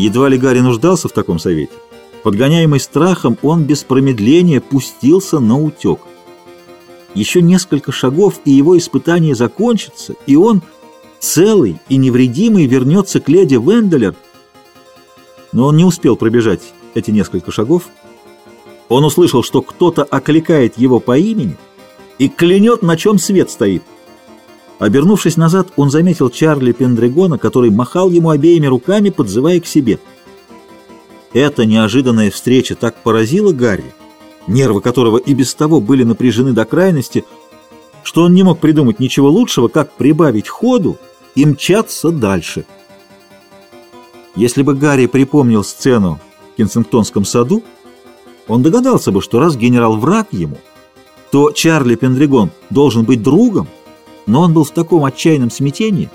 Едва ли Гарри нуждался в таком совете. Подгоняемый страхом, он без промедления пустился на утек. Еще несколько шагов, и его испытание закончится, и он, целый и невредимый, вернется к леди Венделер. Но он не успел пробежать эти несколько шагов. Он услышал, что кто-то окликает его по имени и клянет, на чем свет стоит. Обернувшись назад, он заметил Чарли Пендрегона, который махал ему обеими руками, подзывая к себе. Эта неожиданная встреча так поразила Гарри, нервы которого и без того были напряжены до крайности, что он не мог придумать ничего лучшего, как прибавить ходу и мчаться дальше. Если бы Гарри припомнил сцену в Кенсингтонском саду, он догадался бы, что раз генерал враг ему, то Чарли Пендригон должен быть другом, но он был в таком отчаянном смятении,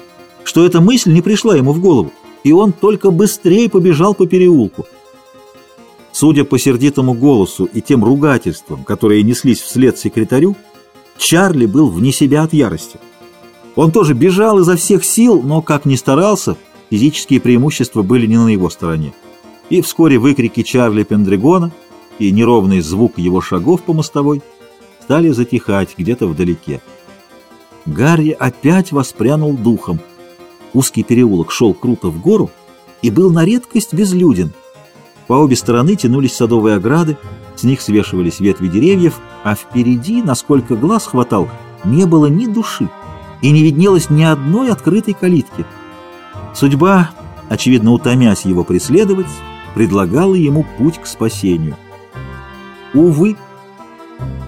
что эта мысль не пришла ему в голову, и он только быстрее побежал по переулку. Судя по сердитому голосу и тем ругательствам, которые неслись вслед секретарю, Чарли был вне себя от ярости. Он тоже бежал изо всех сил, но, как ни старался, физические преимущества были не на его стороне. И вскоре выкрики Чарли Пендригона и неровный звук его шагов по мостовой стали затихать где-то вдалеке. Гарри опять воспрянул духом. Узкий переулок шел круто в гору и был на редкость безлюден. По обе стороны тянулись садовые ограды, с них свешивались ветви деревьев, а впереди, насколько глаз хватал, не было ни души и не виднелось ни одной открытой калитки. Судьба, очевидно утомясь его преследовать, предлагала ему путь к спасению. Увы,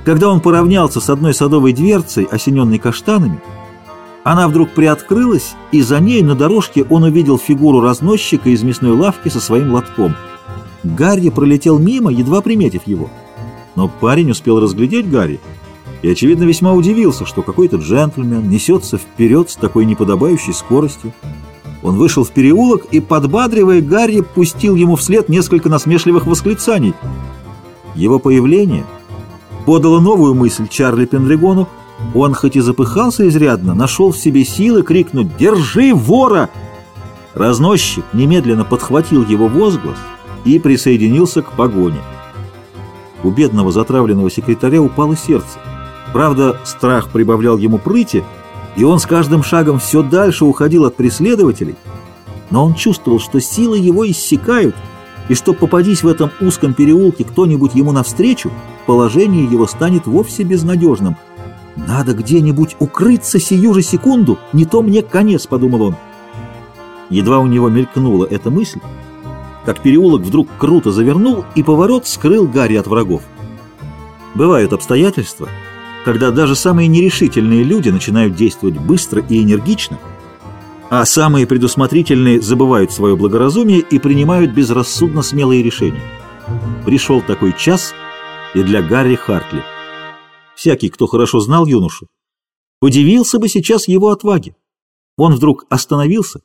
когда он поравнялся с одной садовой дверцей, осененной каштанами, она вдруг приоткрылась, и за ней на дорожке он увидел фигуру разносчика из мясной лавки со своим лотком. Гарри пролетел мимо, едва приметив его. Но парень успел разглядеть Гарри и, очевидно, весьма удивился, что какой-то джентльмен несется вперед с такой неподобающей скоростью. Он вышел в переулок и, подбадривая Гарри, пустил ему вслед несколько насмешливых восклицаний. Его появление — подало новую мысль Чарли Пендригону. Он, хоть и запыхался изрядно, нашел в себе силы крикнуть «Держи вора!». Разносчик немедленно подхватил его возглас и присоединился к погоне. У бедного затравленного секретаря упало сердце. Правда, страх прибавлял ему прыти, и он с каждым шагом все дальше уходил от преследователей, но он чувствовал, что силы его иссякают, и что попадись в этом узком переулке кто-нибудь ему навстречу, положение его станет вовсе безнадежным. «Надо где-нибудь укрыться сию же секунду, не то мне конец», — подумал он. Едва у него мелькнула эта мысль, как переулок вдруг круто завернул, и поворот скрыл Гарри от врагов. Бывают обстоятельства, когда даже самые нерешительные люди начинают действовать быстро и энергично, а самые предусмотрительные забывают свое благоразумие и принимают безрассудно смелые решения. Пришел такой час и для Гарри Хартли. Всякий, кто хорошо знал юношу, удивился бы сейчас его отваге. Он вдруг остановился,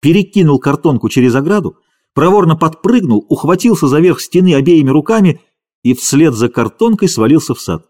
перекинул картонку через ограду, проворно подпрыгнул, ухватился за верх стены обеими руками и вслед за картонкой свалился в сад.